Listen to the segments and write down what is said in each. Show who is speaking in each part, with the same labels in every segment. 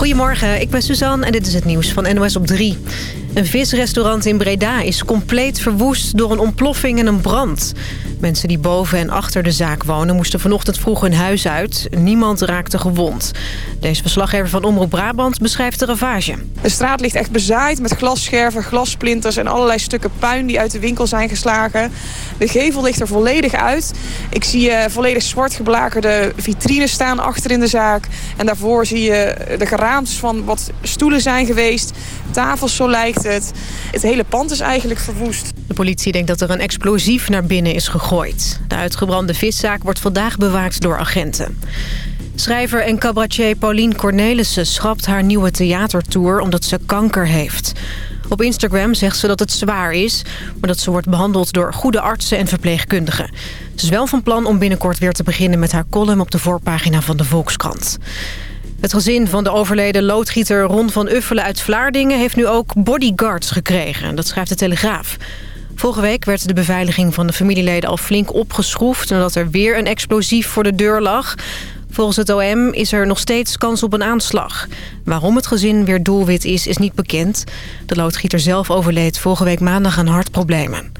Speaker 1: Goedemorgen, ik ben Suzanne en dit is het nieuws van NOS op 3. Een visrestaurant in Breda is compleet verwoest door een ontploffing en een brand. Mensen die boven en achter de zaak wonen moesten vanochtend vroeg hun huis uit. Niemand raakte gewond. Deze verslaggever van Omroep Brabant beschrijft de ravage.
Speaker 2: De straat ligt echt bezaaid met glasscherven, glassplinters en allerlei stukken puin die uit de winkel zijn geslagen. De gevel ligt er volledig uit. Ik zie uh, volledig zwart geblakerde vitrines staan achter in de zaak. En daarvoor zie je de geraamtes van wat stoelen zijn geweest. Tafels, zo lijkt het. Het hele pand is eigenlijk verwoest.
Speaker 1: De politie denkt dat er een explosief naar binnen is gegooid. De uitgebrande viszaak wordt vandaag bewaakt door agenten. Schrijver en cabaretier Pauline Cornelissen schrapt haar nieuwe theatertour omdat ze kanker heeft. Op Instagram zegt ze dat het zwaar is, maar dat ze wordt behandeld door goede artsen en verpleegkundigen. Ze is wel van plan om binnenkort weer te beginnen met haar column op de voorpagina van de Volkskrant. Het gezin van de overleden loodgieter Ron van Uffelen uit Vlaardingen... heeft nu ook bodyguards gekregen. Dat schrijft de Telegraaf. Vorige week werd de beveiliging van de familieleden al flink opgeschroefd... nadat er weer een explosief voor de deur lag. Volgens het OM is er nog steeds kans op een aanslag. Waarom het gezin weer doelwit is, is niet bekend. De loodgieter zelf overleed vorige week maandag aan hartproblemen.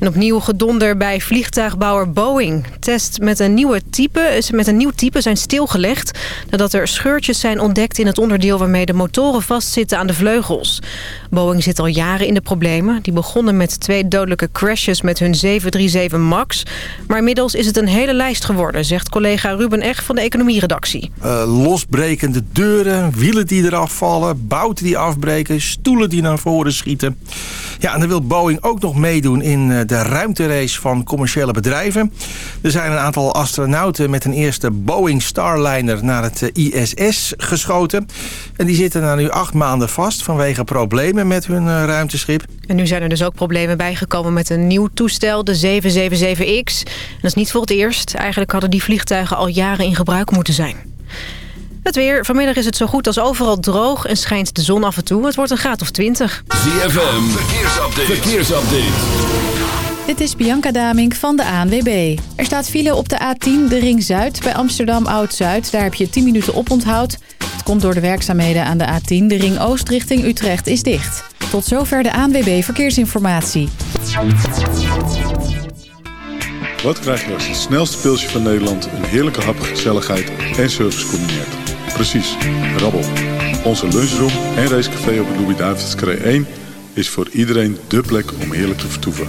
Speaker 1: Opnieuw gedonder bij vliegtuigbouwer Boeing. Test met een, nieuwe type, met een nieuw type zijn stilgelegd... nadat er scheurtjes zijn ontdekt in het onderdeel... waarmee de motoren vastzitten aan de vleugels. Boeing zit al jaren in de problemen. Die begonnen met twee dodelijke crashes met hun 737 MAX. Maar inmiddels is het een hele lijst geworden... zegt collega Ruben Ech van de economieredactie.
Speaker 3: Uh, losbrekende deuren, wielen die eraf vallen... bouten die afbreken, stoelen die naar voren schieten. Ja, en dan wil Boeing ook nog meedoen in de ruimterace van commerciële bedrijven. Er zijn een aantal astronauten met een eerste Boeing Starliner naar het ISS geschoten. En die zitten daar nu acht maanden vast vanwege problemen met hun ruimteschip.
Speaker 1: En nu zijn er dus ook problemen bijgekomen met een nieuw toestel, de 777X. En dat is niet voor het eerst. Eigenlijk hadden die vliegtuigen al jaren in gebruik moeten zijn. Het weer. Vanmiddag is het zo goed als overal droog en schijnt de zon af en toe. Het wordt een graad of 20.
Speaker 4: ZFM. Verkeersupdate. Verkeersupdate.
Speaker 5: Dit is Bianca Damink van de ANWB. Er staat file op de A10, de Ring Zuid, bij Amsterdam Oud-Zuid. Daar heb je 10 minuten oponthoud. Het komt door de werkzaamheden aan de A10. De Ring Oost richting Utrecht is dicht. Tot zover de ANWB Verkeersinformatie.
Speaker 6: Wat krijg je als het snelste pilsje van Nederland... een heerlijke hap, gezelligheid en service combineert? Precies, rabbel. Onze lunchroom en racecafé op het Louis-David's 1... is voor iedereen dé plek om heerlijk te vertoeven.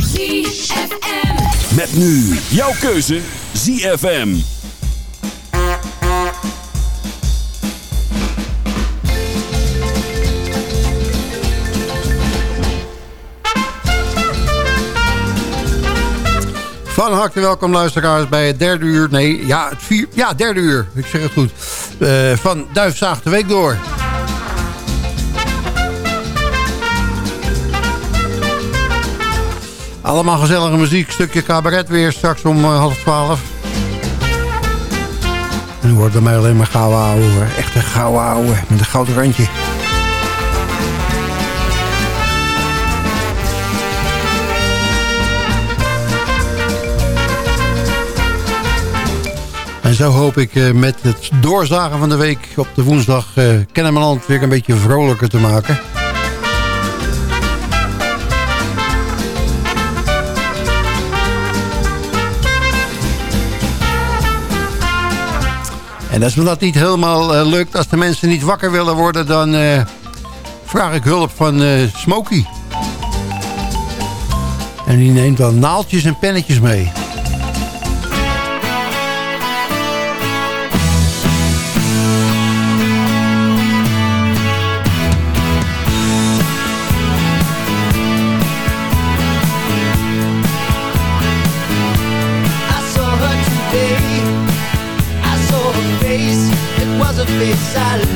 Speaker 7: ZFM.
Speaker 4: Met nu jouw keuze ZFM.
Speaker 8: Van harte welkom luisteraars bij het derde uur. Nee, ja, het vier, ja derde uur. Ik zeg het goed. Uh, van Duifzaag de Week door. Allemaal gezellige muziek. Stukje cabaret weer straks om uh, half twaalf. En nu wordt bij mij alleen maar gouden ouwe. Echt een gouden ouwe met een gouden randje. En zo hoop ik uh, met het doorzagen van de week op de woensdag... Uh, Kennemerland weer een beetje vrolijker te maken. En als me dat niet helemaal uh, lukt, als de mensen niet wakker willen worden... dan uh, vraag ik hulp van uh, Smokey. En die neemt dan naaltjes en pennetjes mee. sal.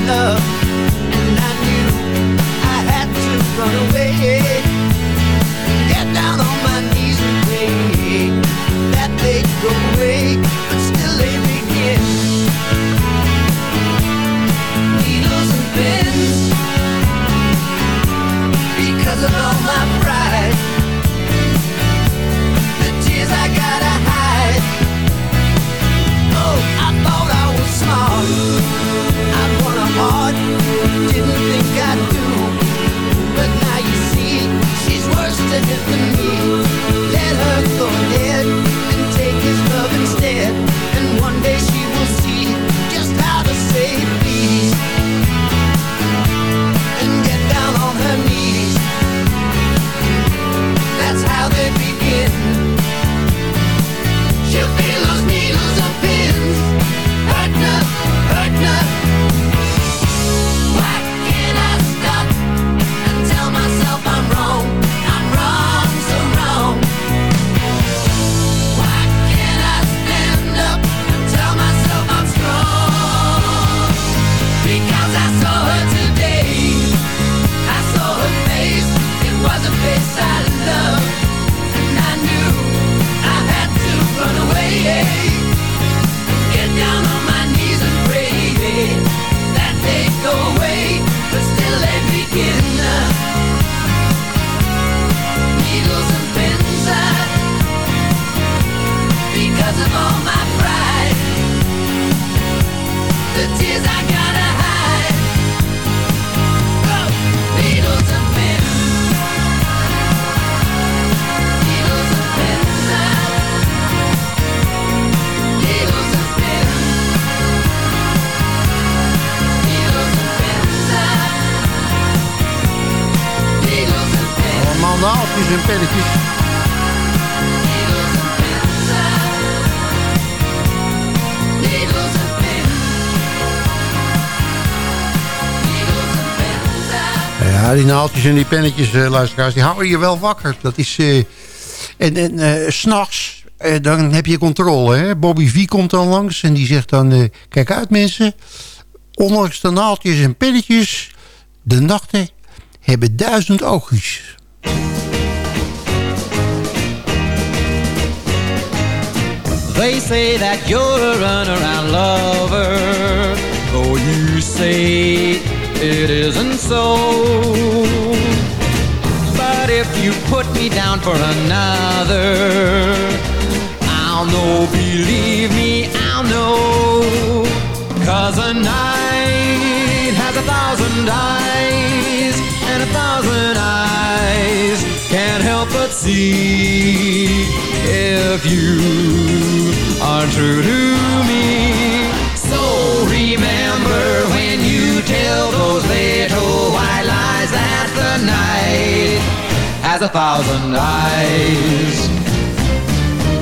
Speaker 8: En die pennetjes, uh, luisteraars, die houden je wel wakker. Dat is... Uh, en en uh, s'nachts, dan heb je controle. Hè? Bobby V komt dan langs en die zegt dan... kijk uit mensen, ondanks de naaltjes en pennetjes... de nachten hebben duizend oogjes.
Speaker 9: They say that you're a runaround lover Though you say it isn't so. But if you put me down for another I'll know, believe me, I'll know. Cause a night has a thousand eyes And a thousand eyes can't help but see If you are true to me. So remember has a thousand eyes.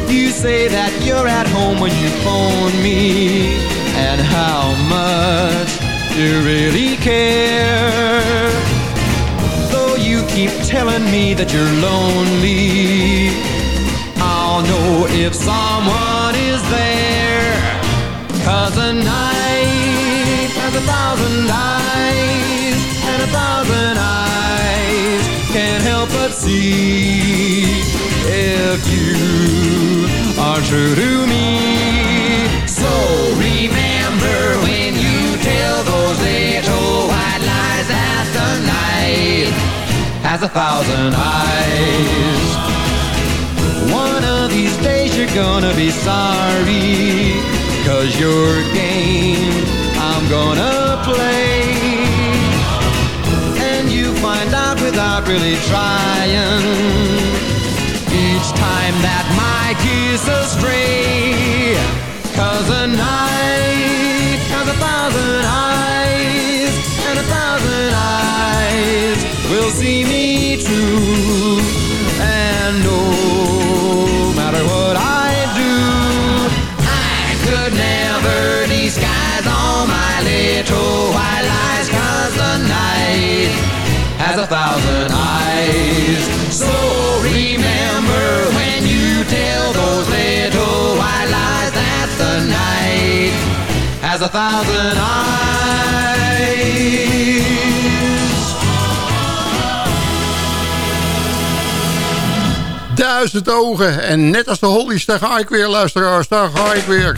Speaker 9: You say that you're at home when you phone me And how much you really care. Though you keep telling me that you're lonely I'll know if someone is there. Cause a night has a thousand eyes see If you are true to me. So remember when you tell those little white lies That the night. Has a thousand eyes. One of these days you're gonna be sorry. Cause your game I'm gonna play without really trying. Each time that my kiss astray Cause a night has a thousand eyes And a thousand eyes will see me true And no a thousand eyes So remember when you tell those little white lies That the night has a thousand eyes
Speaker 8: Duizend ogen. En net als de Hollies, daar ga ik weer, luisteraars. Daar ga ik weer.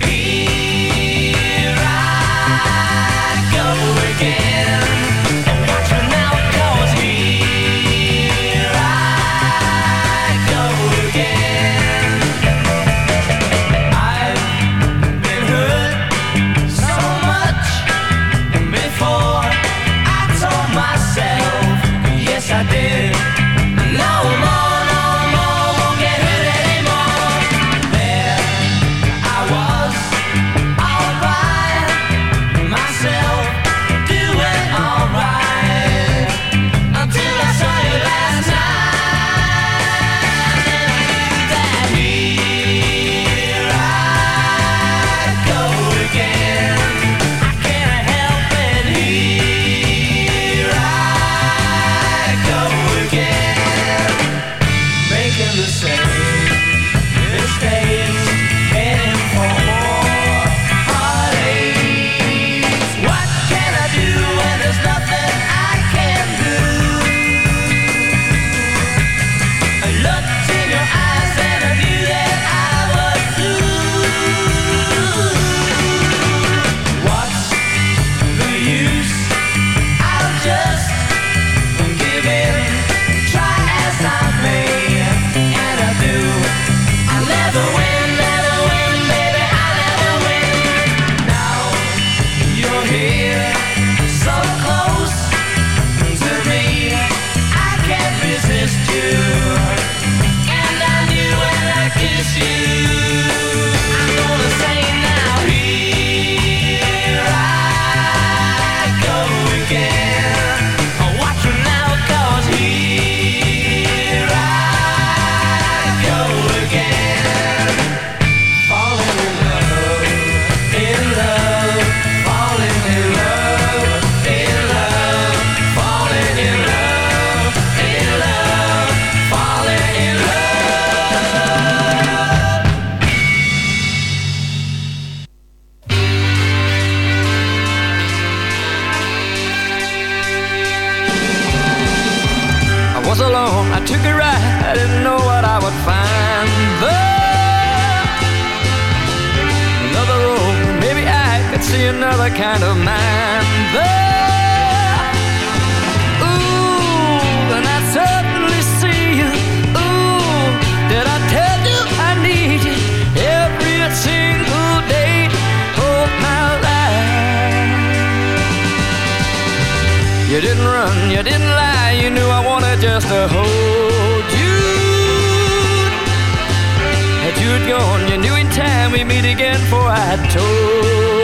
Speaker 7: gone. You knew in time we meet again, for I told.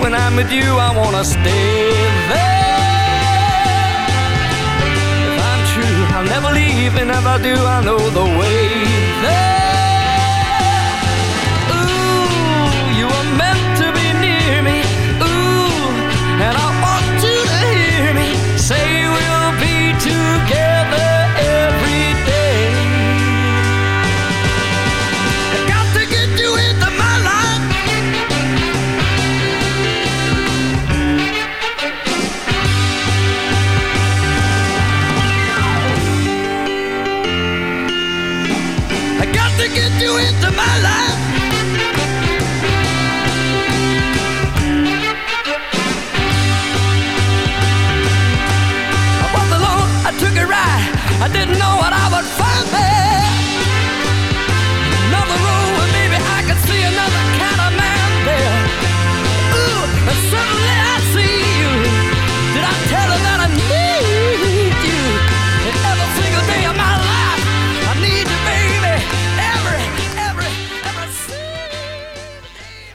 Speaker 7: When I'm with you, I wanna stay there. If I'm true, I'll never leave, and if I do, I know the way.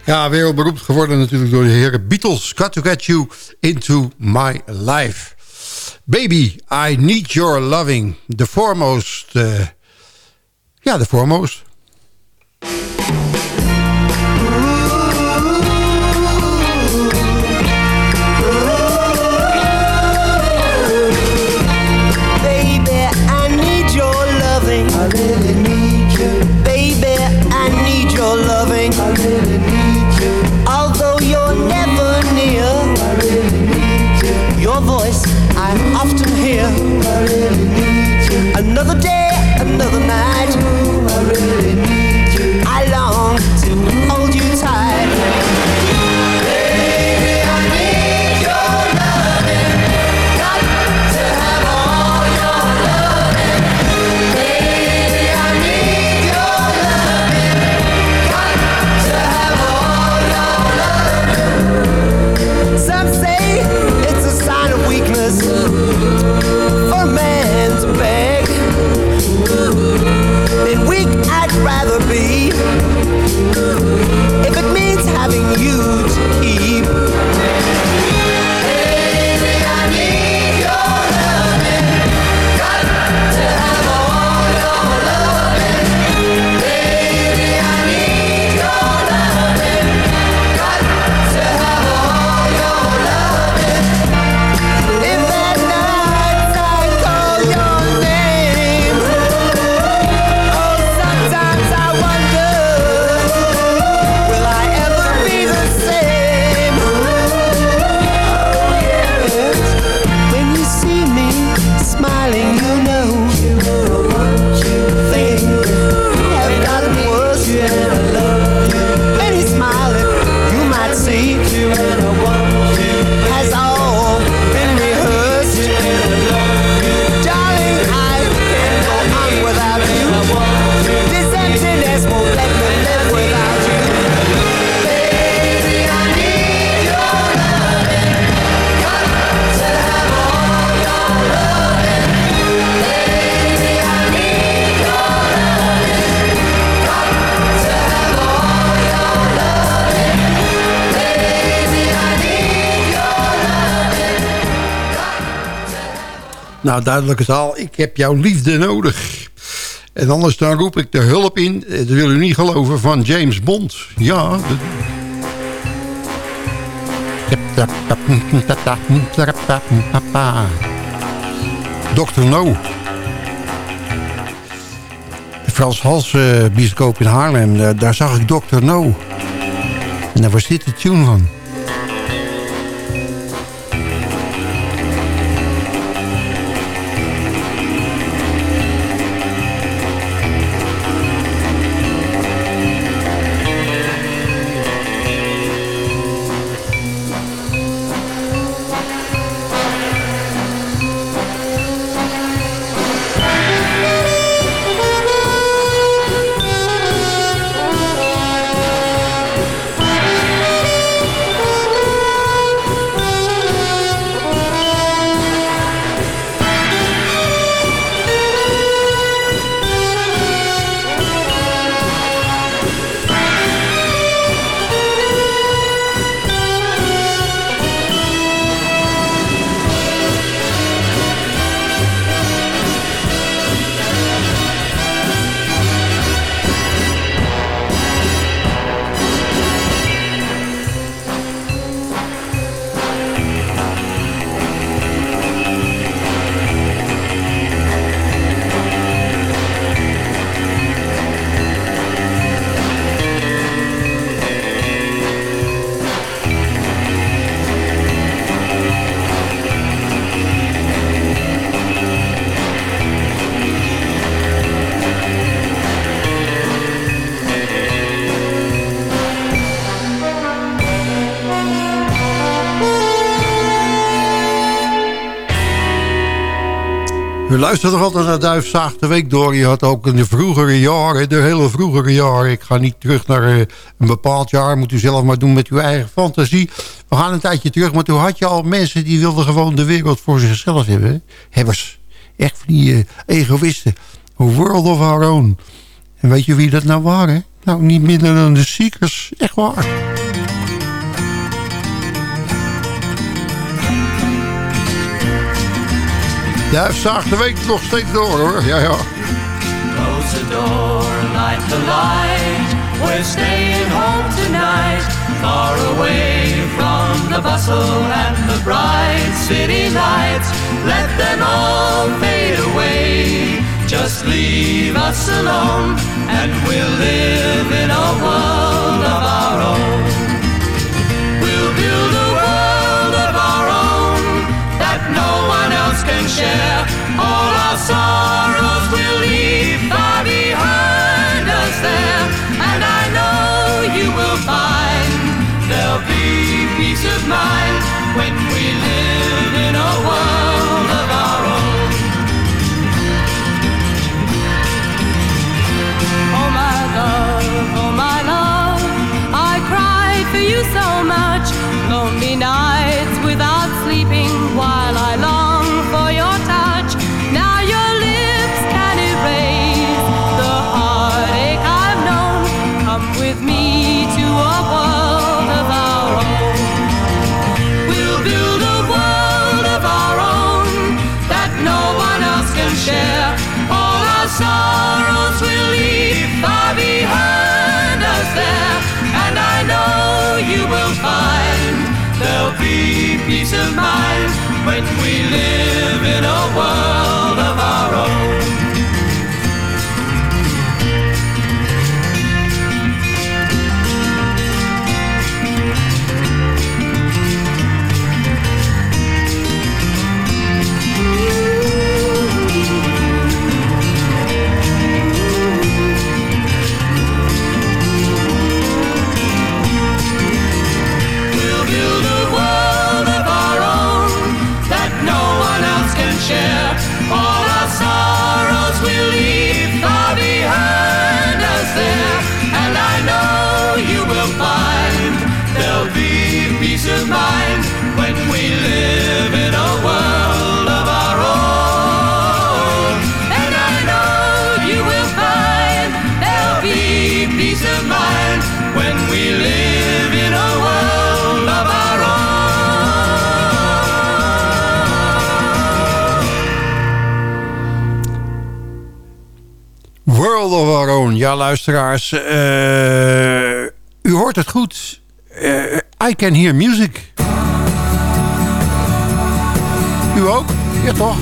Speaker 8: Ja, wereldberoemd geworden natuurlijk door de heren Beatles. Got to get you into my life. Baby, I need your loving. The foremost... ja, uh, de foremost.
Speaker 10: Eh,
Speaker 8: Nou, duidelijke zaal, ik heb jouw liefde nodig. En anders dan roep ik de hulp in, eh, dat wil u niet geloven, van James Bond. Ja. Dr. No. De Frans Hals uh, bioscoop in Haarlem, daar, zag ik Dr. No. En daar was dit de tune van. U nog altijd naar Duifzaag de Week door. Je had ook in de vroegere jaren, de hele vroegere jaren... ik ga niet terug naar eh, een bepaald jaar... moet u zelf maar doen met uw eigen fantasie. We gaan een tijdje terug, maar toen had je al mensen... die wilden gewoon de wereld voor zichzelf hebben. Hebbers, echt van die eh, egoïsten. World of our own. En weet je wie dat nou waren? Nou, niet minder dan de Seekers. Echt waar. Duifzaag de Week nog steeds door, hoor. Ja, ja.
Speaker 11: Close the door, light the light. We're staying home tonight, far away from the bustle and the bright city lights. Let them all fade away. Just leave us alone, and we'll live in a world of our own. Can share. All our sorrows peace of mind when we live in a world Ja, luisteraars. Eh, u hoort het goed. Eh, I can hear music. U ook? Ja, toch?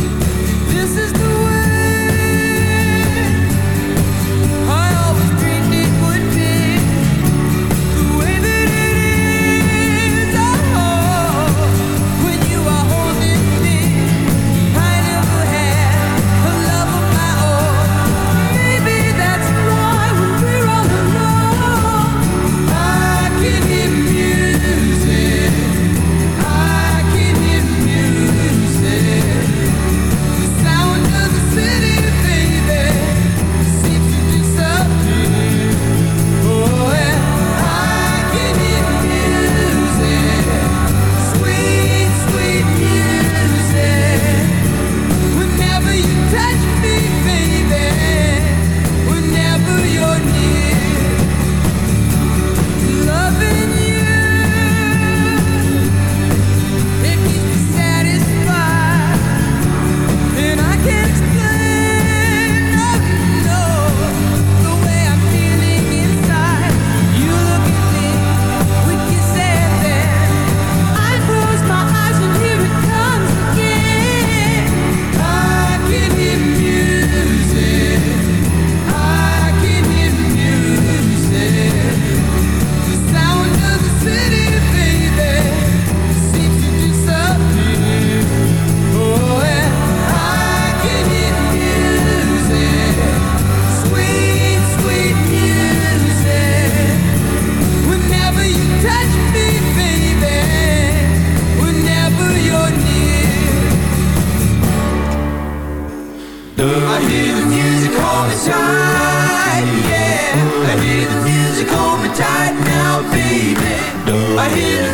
Speaker 12: tight, yeah. I hear the music hold me tight now, baby. I hear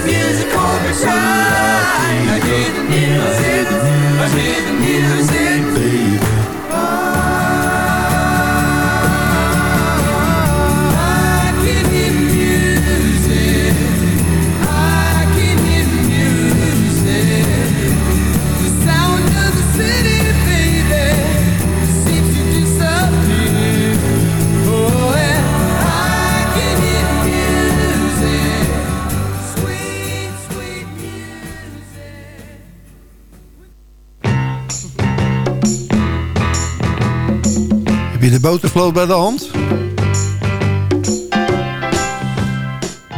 Speaker 11: de botervloot bij de hand.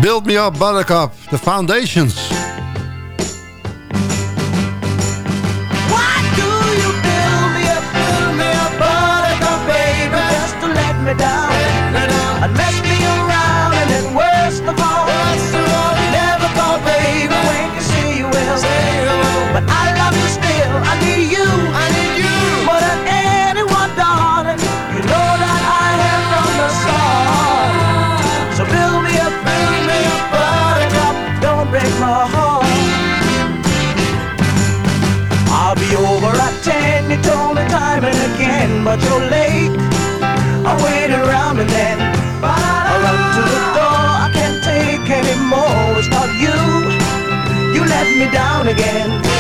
Speaker 11: Build me up, buttercup. The foundations.
Speaker 12: down again.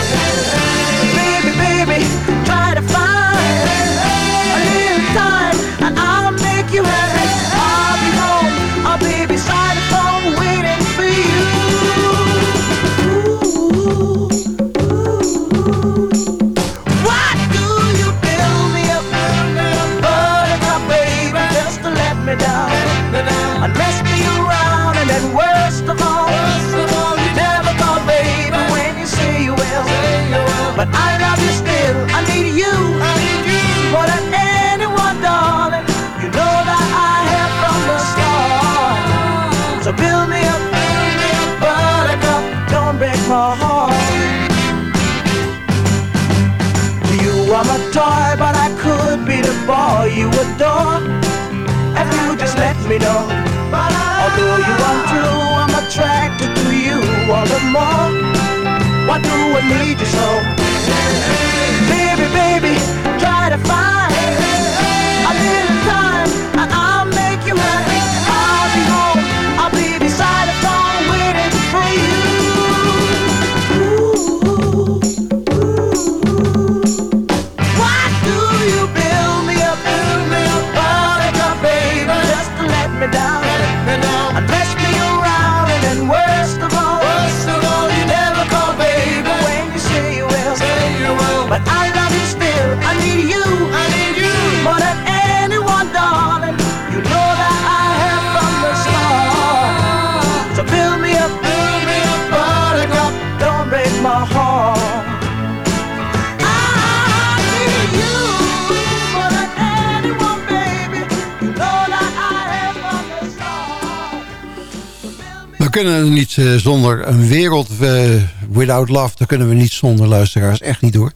Speaker 8: We kunnen niet eh, zonder een wereld eh, without love. Daar kunnen we niet zonder luisteraars. Echt niet hoor.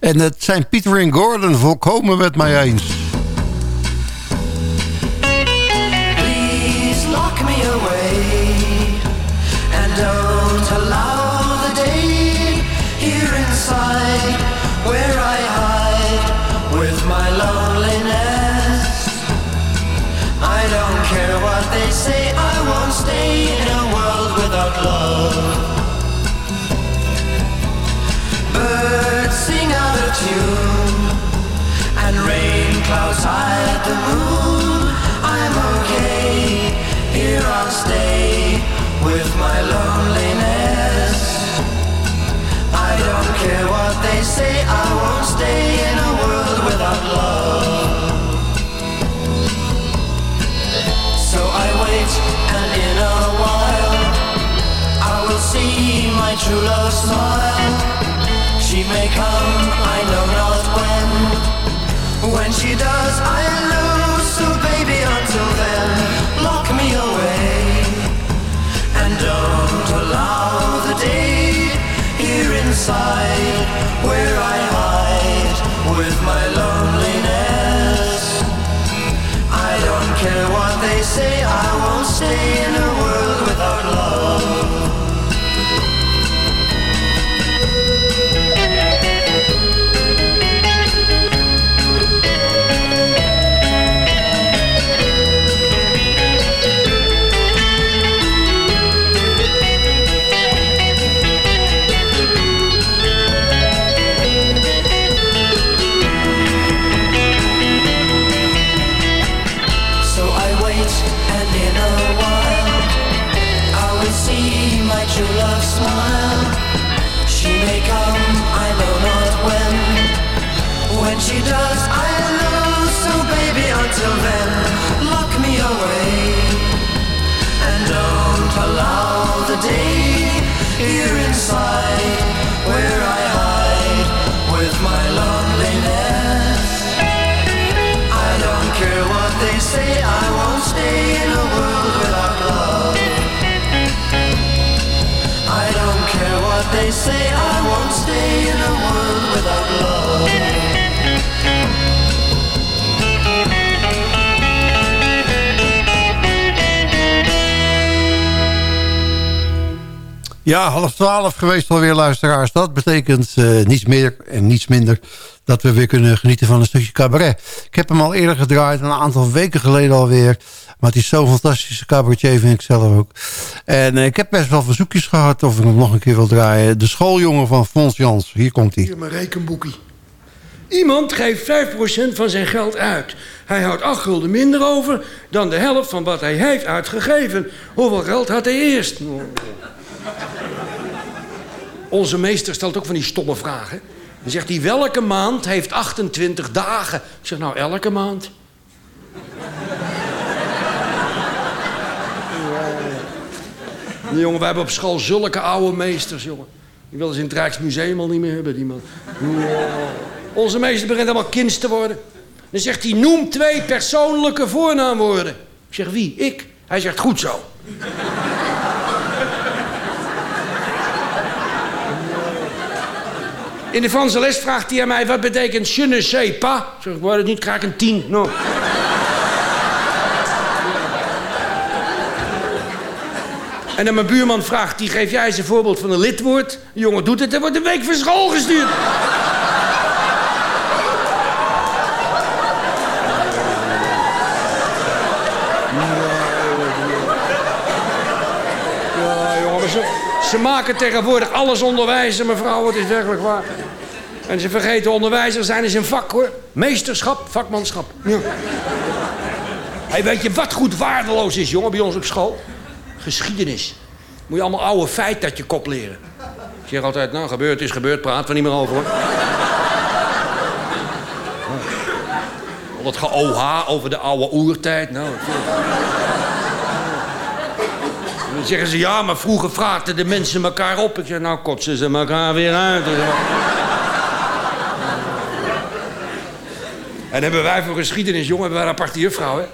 Speaker 8: En het zijn Peter en Gordon volkomen met mij eens.
Speaker 13: Rain the moon. I'm okay, here I'll stay with my loneliness. I don't care what they say, I won't stay in a world without love. So I wait, and in a while, I will see my true love smile. She may come, I know not she does, I stay in world without.
Speaker 8: Ja, half twaalf geweest alweer, luisteraars. Dat betekent eh, niets meer en niets minder dat we weer kunnen genieten van een stukje cabaret. Ik heb hem al eerder gedraaid, een aantal weken geleden alweer. Maar het is zo'n fantastische cabaretier, vind ik zelf ook. En eh, ik heb best wel verzoekjes gehad of ik hem nog een keer wil draaien. De schooljongen van Fons Jans, hier komt hij.
Speaker 14: Hier mijn rekenboekie. Iemand geeft 5% van zijn geld uit. Hij houdt 8 gulden minder over dan de helft van wat hij heeft uitgegeven. Hoeveel geld had hij eerst? Onze meester stelt ook van die stomme vragen. Dan zegt hij, welke maand heeft 28 dagen? Ik zeg, nou, elke maand. Nee, jongen, wij hebben op school zulke oude meesters, jongen. Die willen ze in het Rijksmuseum al niet meer hebben, die man. Onze meester begint helemaal kind te worden. Dan zegt hij, noem twee persoonlijke voornaamwoorden. Ik zeg, wie? Ik. Hij zegt, goed zo. In de Franse les vraagt hij aan mij, wat betekent je ne sais pas? Ik zeg, ik word het niet, krijg ik een tien. No. En dan mijn buurman vraagt, die geef jij eens een voorbeeld van een lidwoord. Jongen doet het en wordt een week van school gestuurd. Ja, jongen, ze, ze maken tegenwoordig alles onderwijzen, mevrouw. Het is werkelijk waar. En ze vergeten onderwijzer zijn is een vak, hoor. Meesterschap, vakmanschap. Ja. Hey, weet je wat goed waardeloos is, jongen, bij ons op school? Geschiedenis. Moet je allemaal oude feiten uit je kop leren. Ik zeg altijd, nou, gebeurd is gebeurd, praat er niet meer over, hoor. Al dat ge-OH over de oude oertijd. Nou, dan zeggen ze, ja, maar vroeger vraagden de mensen elkaar op. Ik zeg, nou kotsen ze elkaar weer uit. En hebben wij voor geschiedenis, jongen, hebben wij een aparte juffrouw, hè?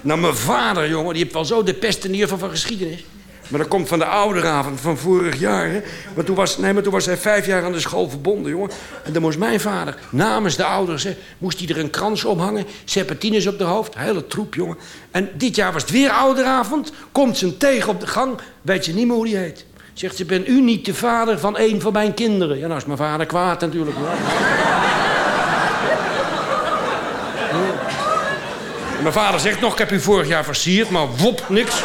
Speaker 14: Nou, mijn vader, jongen, die heeft wel zo de pest in van geschiedenis. Maar dat komt van de ouderavond van vorig jaar, hè? Maar toen was, nee, maar toen was hij vijf jaar aan de school verbonden, jongen. En dan moest mijn vader, namens de ouders, hè, moest hij er een krans omhangen. Serpentines op de hoofd, hele troep, jongen. En dit jaar was het weer ouderavond. Komt ze tegen op de gang, weet je niet meer hoe die heet. Zegt ze, ben u niet de vader van een van mijn kinderen? Ja, nou is mijn vader kwaad natuurlijk, hoor. En Mijn vader zegt nog, ik heb u vorig jaar versierd, maar wop, niks.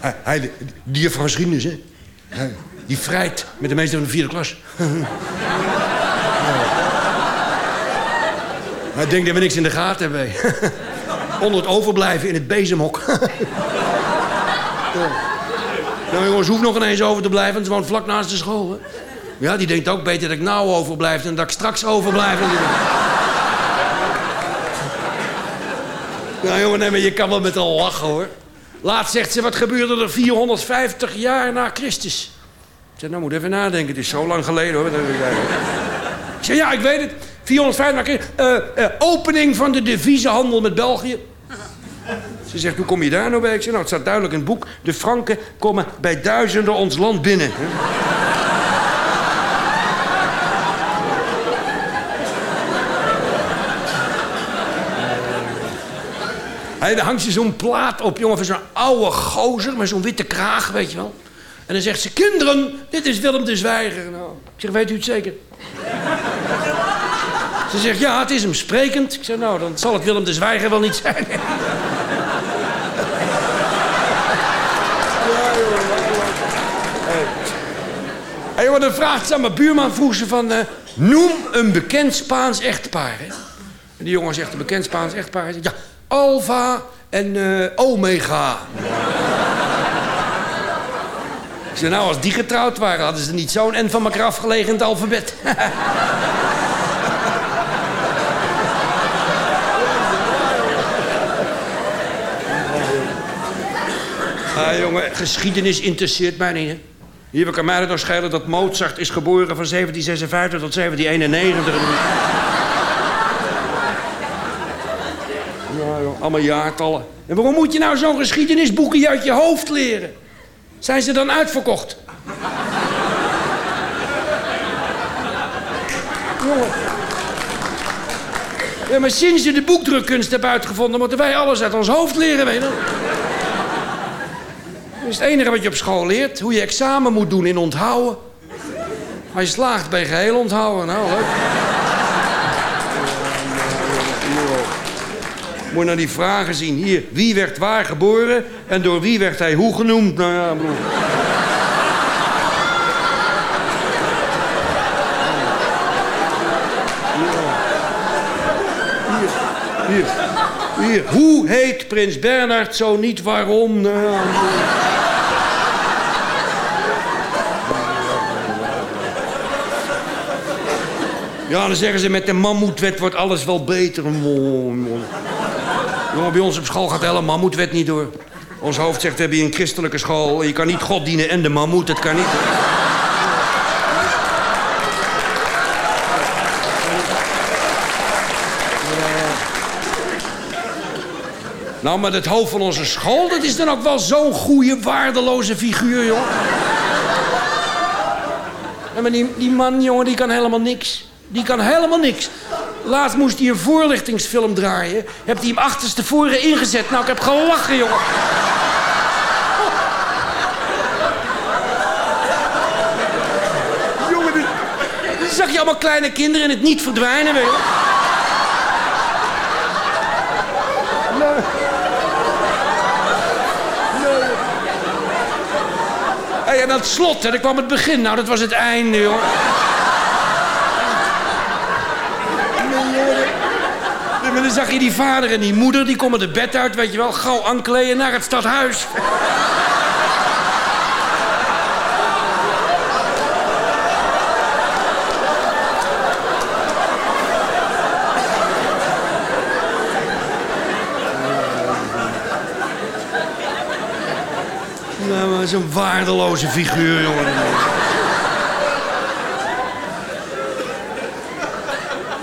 Speaker 14: Hij, hij, die juf van geschiedenis, hè? Hij- Die vrijt met de meester van de vierde klas. Hij denkt dat we niks in de gaten hebben. Onder het overblijven in het bezemhok. Nou jongens, hoeft nog ineens over te blijven, want ze woont vlak naast de school. Ja, die denkt ook beter dat ik nou overblijf dan dat ik straks overblijf. Nou jongen, maar je kan wel met al lachen hoor. Laatst zegt ze, wat gebeurde er 450 jaar na Christus? Ik zeg, nou moet even nadenken, het is zo lang geleden hoor. Ik zeg, ja, ik weet het. 450 na Christus. Eh, eh, opening van de deviezenhandel met België. Ze zegt, hoe kom je daar nou bij? Ik zeg, nou, het staat duidelijk in het boek. De Franken komen bij duizenden ons land binnen. daar hangt ze zo'n plaat op, jongen, van zo'n oude gozer met zo'n witte kraag, weet je wel. En dan zegt ze, kinderen, dit is Willem de Zwijger. Nou, ik zeg, weet u het zeker? Ze zegt, ja, het is hem sprekend. Ik zeg, nou, dan zal het Willem de Zwijger wel niet zijn. Hé, jongen, dan vraagt ze aan mijn buurman, vroeg ze van... eh, noem een bekend Spaans echtpaar, hè? En die jongen zegt, een bekend Spaans echtpaar. Hij zegt, ja, Alfa en eh, Omega. Ik zei, nou, als die getrouwd waren... hadden ze niet zo'n en van elkaar afgelegen in het alfabet. Ah, jongen, geschiedenis interesseert mij niet. Hier kan mij het nog schelen dat Mozart is geboren van 1756 tot 1791. Ja, joh, allemaal jaartallen. En waarom moet je nou zo'n geschiedenisboekje uit je hoofd leren? Zijn ze dan uitverkocht? Ja, maar sinds je de boekdrukkunst hebt uitgevonden... moeten wij alles uit ons hoofd leren, weet je is het enige wat je op school leert. Hoe je examen moet doen in onthouden. Als je slaagt je geheel onthouden. Nou, leuk. Moet je nou die vragen zien. Hier, wie werd waar geboren en door wie werd hij hoe genoemd? Nou ja. Hier, hier, hier. Hoe heet prins Bernhard zo niet waarom? Nou ja. Ja, dan zeggen ze met de mammoetwet wordt alles wel beter. Jongen, bij ons op school gaat de mammoetwet niet door. Ons hoofd zegt, hebben hier een christelijke school. Je kan niet God dienen en de mammoet, dat kan niet. Nou, maar het hoofd van onze school, dat is dan ook wel zo'n goede, waardeloze figuur, joh. Ja, maar die, die man, jongen, die kan helemaal niks. Die kan helemaal niks. Laatst moest hij een voorlichtingsfilm draaien. Heb hij hem achterstevoren ingezet. Nou, ik heb gelachen, jongen. jongen, dit, zag je allemaal kleine kinderen en het niet verdwijnen, weet je. Nee. Nee. Hey, en aan het slot, hè, daar kwam het begin. Nou, dat was het einde, jongen. Maar dan zag je die vader en die moeder, die komen de bed uit, weet je wel, gauw aankleden naar het stadhuis. Nou, maar zo'n waardeloze figuur, jongen.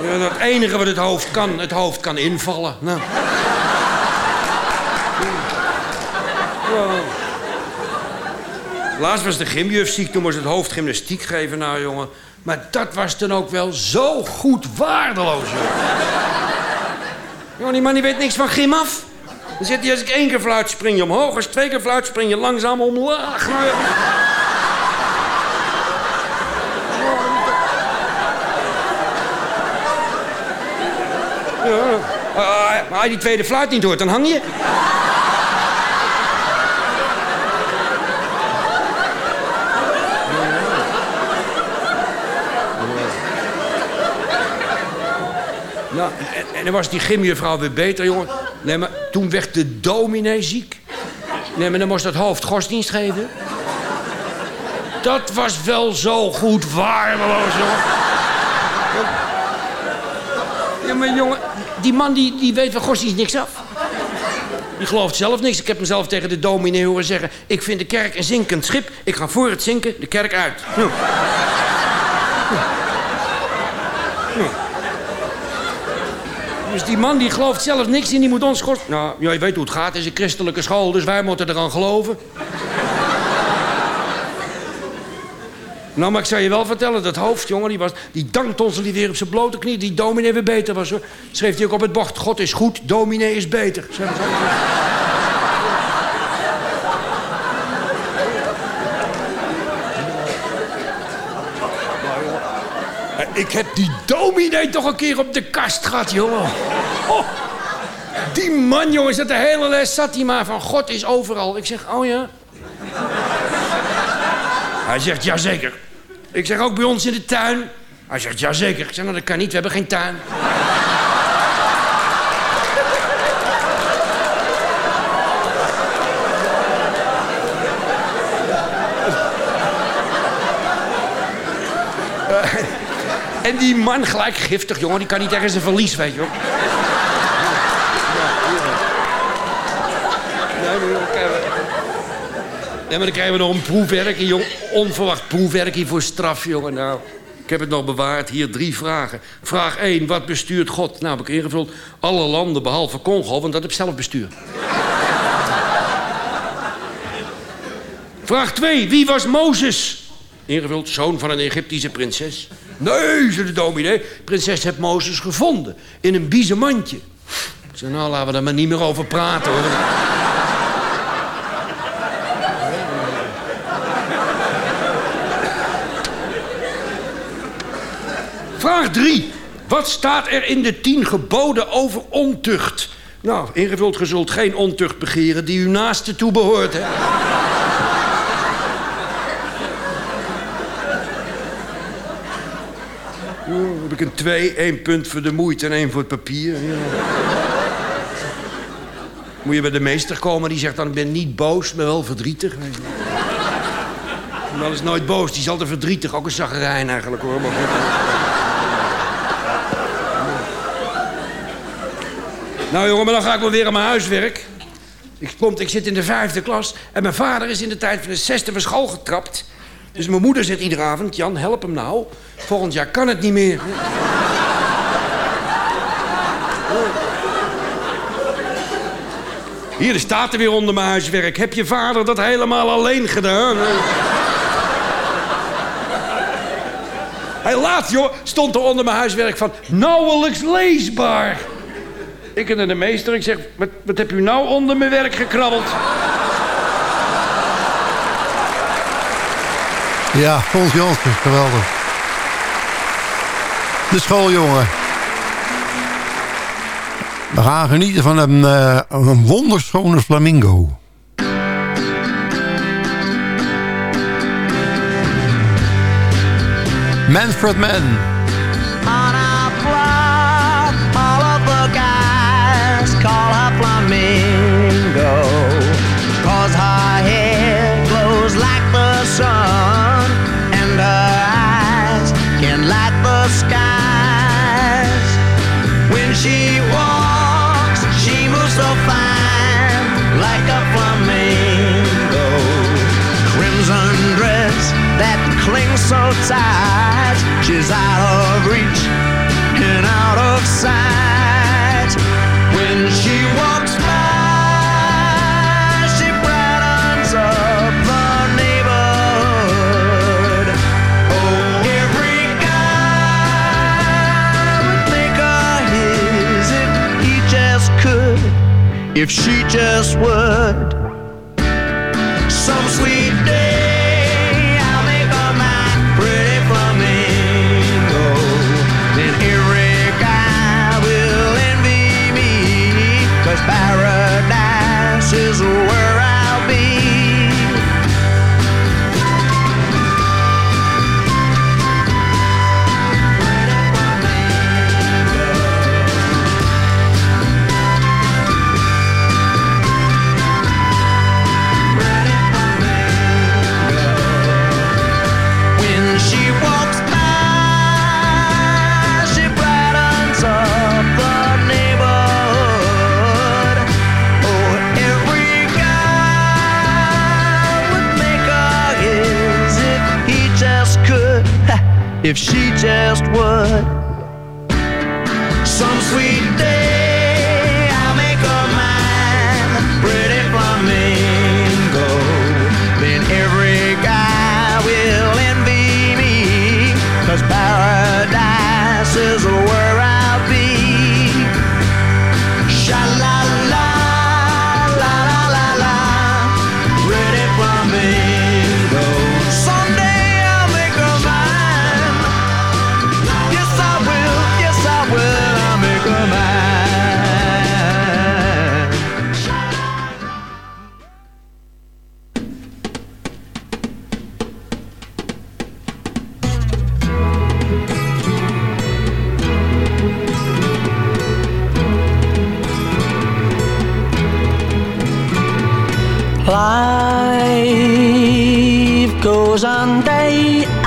Speaker 14: Ja, het enige wat het hoofd kan, het hoofd kan invallen. Nou. Laatst was de gymjuf ziek, toen moest het hoofd gymnastiek geven. Nou, jongen. Maar dat was dan ook wel zo goed waardeloos, jongen. Die man die weet niks van gym af. Dan zit hij als ik één keer fluit, spring je omhoog. Als twee keer fluit, spring je langzaam omlaag. Nou, ja. Ja. Ah, maar als je die tweede fluit niet hoort, dan hang je. Nou, en, en dan was die gymjuffrouw weer beter, jongen. Nee, maar toen werd de dominee ziek. Nee, maar dan moest dat hoofd godsdienst geven. Dat was wel zo goed waardeloos, jongen. Ja, maar jongen, die man die, die weet van godsdienst niks af. Die gelooft zelf niks. Ik heb mezelf tegen de dominee horen zeggen... ik vind de kerk een zinkend schip. Ik ga voor het zinken de kerk uit. Ja. Ja. Dus die man die gelooft zelf niks in, die moet ons. Nou, ja, je weet hoe het gaat. Het is een christelijke school, dus wij moeten eraan geloven. Nou, maar ik zou je wel vertellen, dat hoofd, jongen, die, was, die dankt ons die weer op zijn blote knie. Die dominee weer beter was, hoor. Schreef hij ook op het bord, God is goed, dominee is beter. Zo. Ik heb die dominee toch een keer op de kast gehad, jongen. Oh, die man, jongen, zat de hele les zat hij maar van God is overal. Ik zeg, oh ja. Hij zegt, jazeker. Ik zeg, ook bij ons in de tuin. Hij zegt, jazeker. Ik zeg, nou, dat kan niet, we hebben geen tuin. En die man gelijk giftig, jongen. Die kan niet tegen zijn verlies, weet je wel. Nee, maar dan krijgen we... Nee, maar dan krijgen we nog een proefwerk, jong. Onverwacht proefwerk hier voor straf, jongen. Nou, ik heb het nog bewaard. Hier drie vragen. Vraag 1. Wat bestuurt God? Nou, heb ik ingevuld. Alle landen behalve Congo, want dat heb zelfbestuur. Vraag 2. Wie was Mozes? Ingevuld. Zoon van een Egyptische prinses. Nee, zei de dominee. Prinses heeft Mozes gevonden. In een biezenmandje. Ik zei, nou, laten we daar maar niet meer over praten, hoor. Vraag 3. Wat staat er in de tien geboden over ontucht? Nou, ingevuld, ge zult geen ontucht begeren die uw naaste toebehoort, hè? Ja, dan heb ik een 2, één punt voor de moeite en één voor het papier. Ja. Moet je bij de meester komen, die zegt dan... ik ben niet boos, maar wel verdrietig. Wel is nooit boos, die is altijd verdrietig. Ook een zaggerijn eigenlijk, hoor. Maar goed. Nou jongen, maar dan ga ik wel weer aan mijn huiswerk. Ik, ik zit in de vijfde klas en mijn vader is in de tijd van de zesde van school getrapt. Dus mijn moeder zegt iedere avond, Jan, help hem nou. Volgend jaar kan het niet meer. Hier er staat er weer onder mijn huiswerk. Heb je vader dat helemaal alleen gedaan? Hij laat, joh, stond er onder mijn huiswerk van... nauwelijks leesbaar. Ik de meester, ik zeg... Wat, wat heb u nou onder mijn werk gekrabbeld?
Speaker 8: Ja, Fons Jansen, geweldig. De schooljongen. We gaan genieten van een, eh, een wonderschone flamingo. Manfred Mann.
Speaker 10: Sight. She's out of reach and out of sight. When she walks by, she brightens up the neighborhood. Oh, every guy would make her his if he just could, if she just would. If she just would.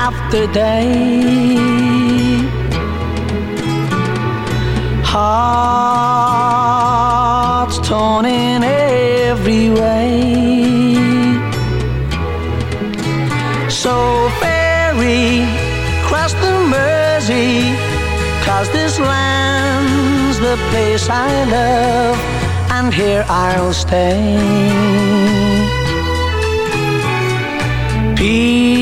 Speaker 10: After day. Hearts torn in every way. So ferry cross the Mersey, cause this land's the place I love, and here I'll stay. People,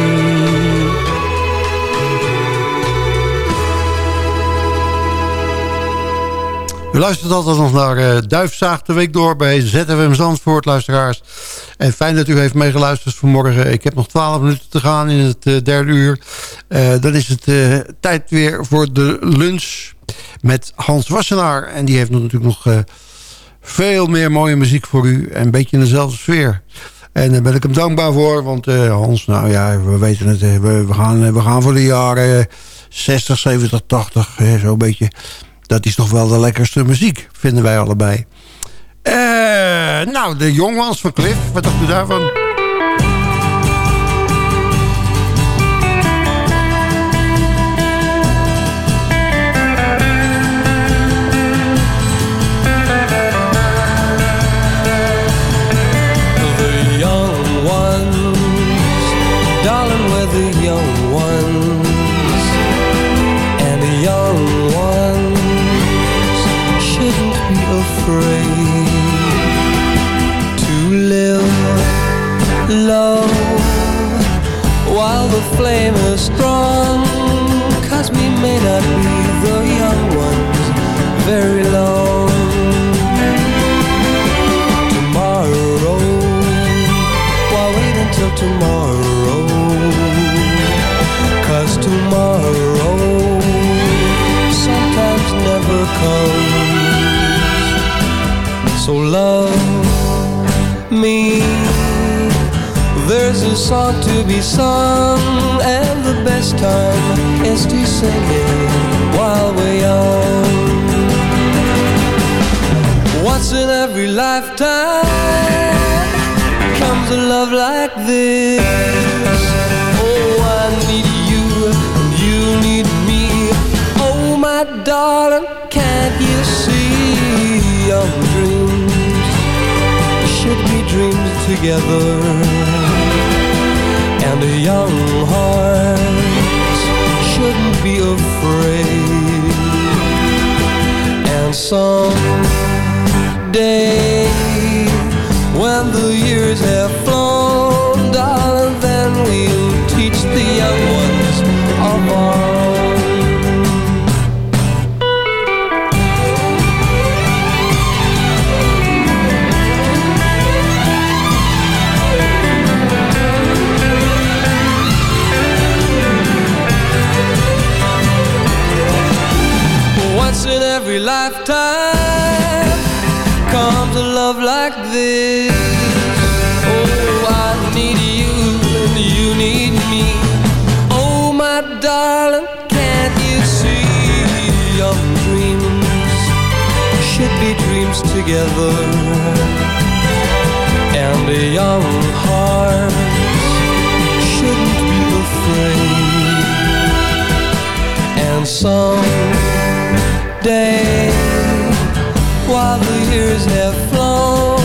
Speaker 8: U luistert altijd nog naar uh, Duifzaag de Week door bij ZFM Zandvoort, luisteraars. En fijn dat u heeft meegeluisterd vanmorgen. Ik heb nog twaalf minuten te gaan in het uh, derde uur. Uh, dan is het tijd weer voor de lunch met Hans Wassenaar. En die heeft natuurlijk nog veel meer mooie muziek voor u. En een beetje in dezelfde sfeer. En daar ben ik hem dankbaar voor. Want Hans, nou ja, we weten het. We, we, gaan, we gaan voor de jaren 60, 70, 80. Zo'n beetje dat is toch wel de lekkerste muziek, vinden wij allebei. Uh, nou, de jongens van Cliff, wat dacht u daarvan?
Speaker 7: Flame is strong. Cause we may not be the young ones very long. Tomorrow, why wait until tomorrow? Cause tomorrow sometimes never comes. So love a song to be sung, and the best time is to sing it while we're young. Once in every lifetime comes a love like this. Oh, I need you, and you need me. Oh, my darling, can't you see young dreams should be dreamed together? And young hearts shouldn't be afraid. And someday, when the years have flown, darling, then we'll teach the young lifetime comes a love like this. Oh, I need you and you need me. Oh, my darling, can't you see young dreams should be dreams together? And the young hearts shouldn't be afraid. And some day While the years have flown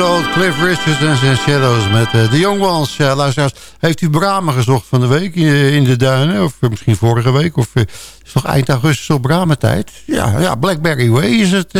Speaker 8: Old Cliff Richards en zijn Shadows met eh, The Young Ones. Luisteraars, heeft u Bramen gezocht van de week in, in de duinen? Of eh, misschien vorige week? Of eh, is toch eind augustus op Bramentijd? Ja, ja, Blackberry Way is het.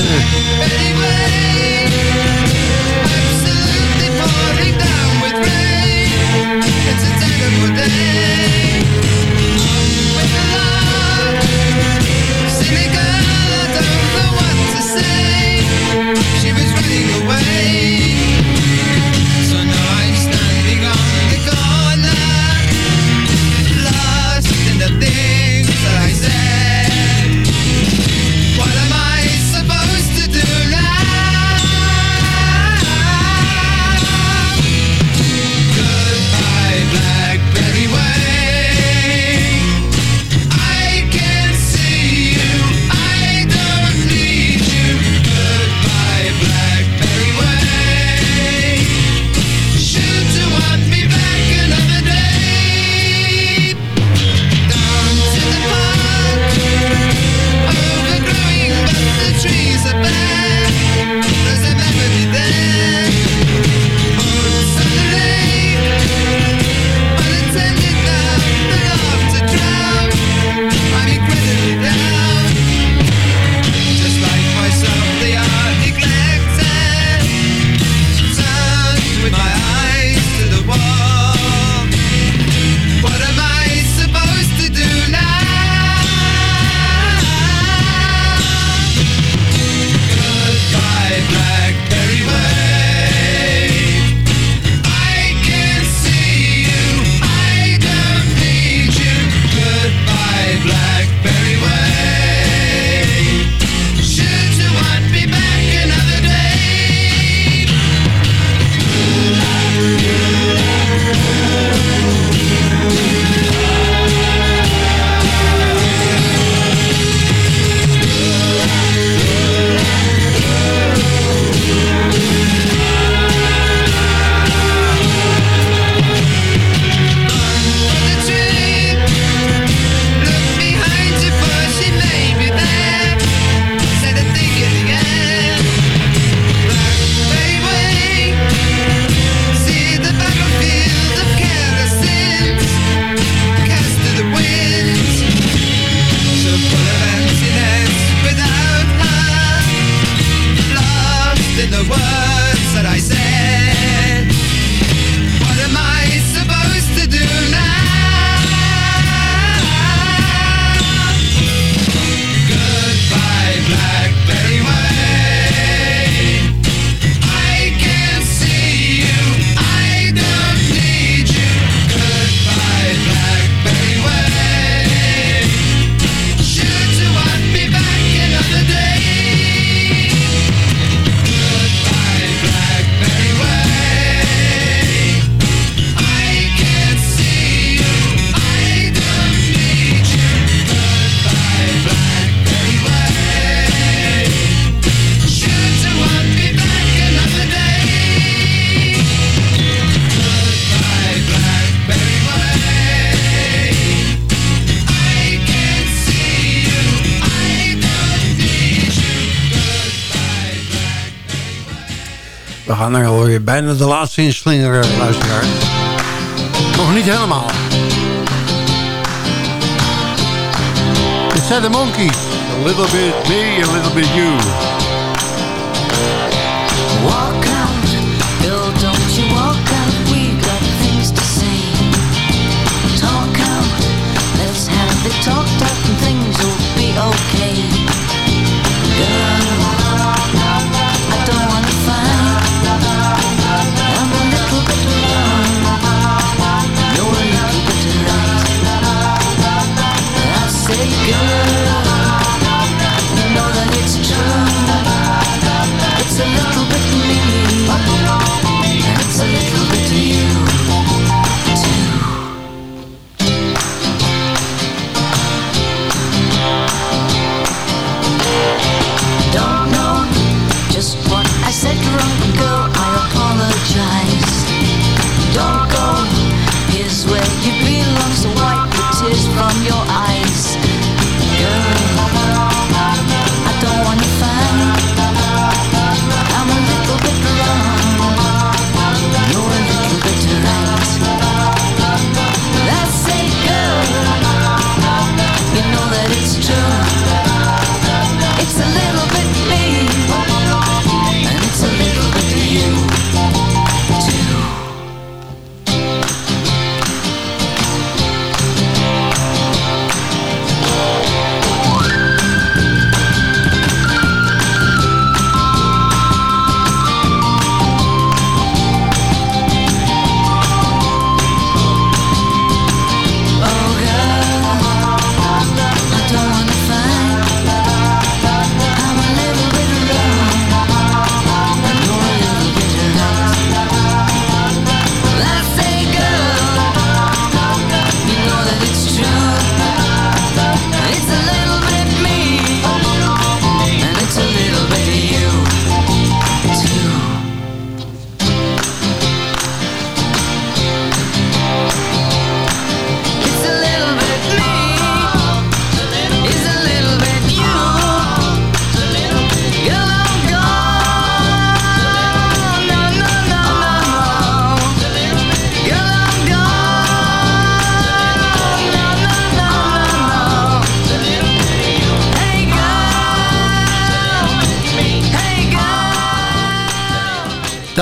Speaker 8: bijna de laatste inslinger, eh, luisteraar. Nog niet helemaal. The Monkeys, A little bit me, a little bit you.
Speaker 15: gonna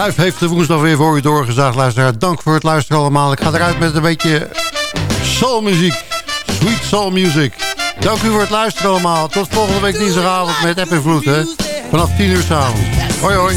Speaker 8: Duif heeft de woensdag weer voor u doorgezaagd, luisteraar. Dank voor het luisteren allemaal. Ik ga eruit met een beetje soulmuziek. Sweet soul music. Dank u voor het luisteren allemaal. Tot volgende week dinsdagavond met App en Vloed, hè. Vanaf 10 uur s'avonds. Hoi, hoi.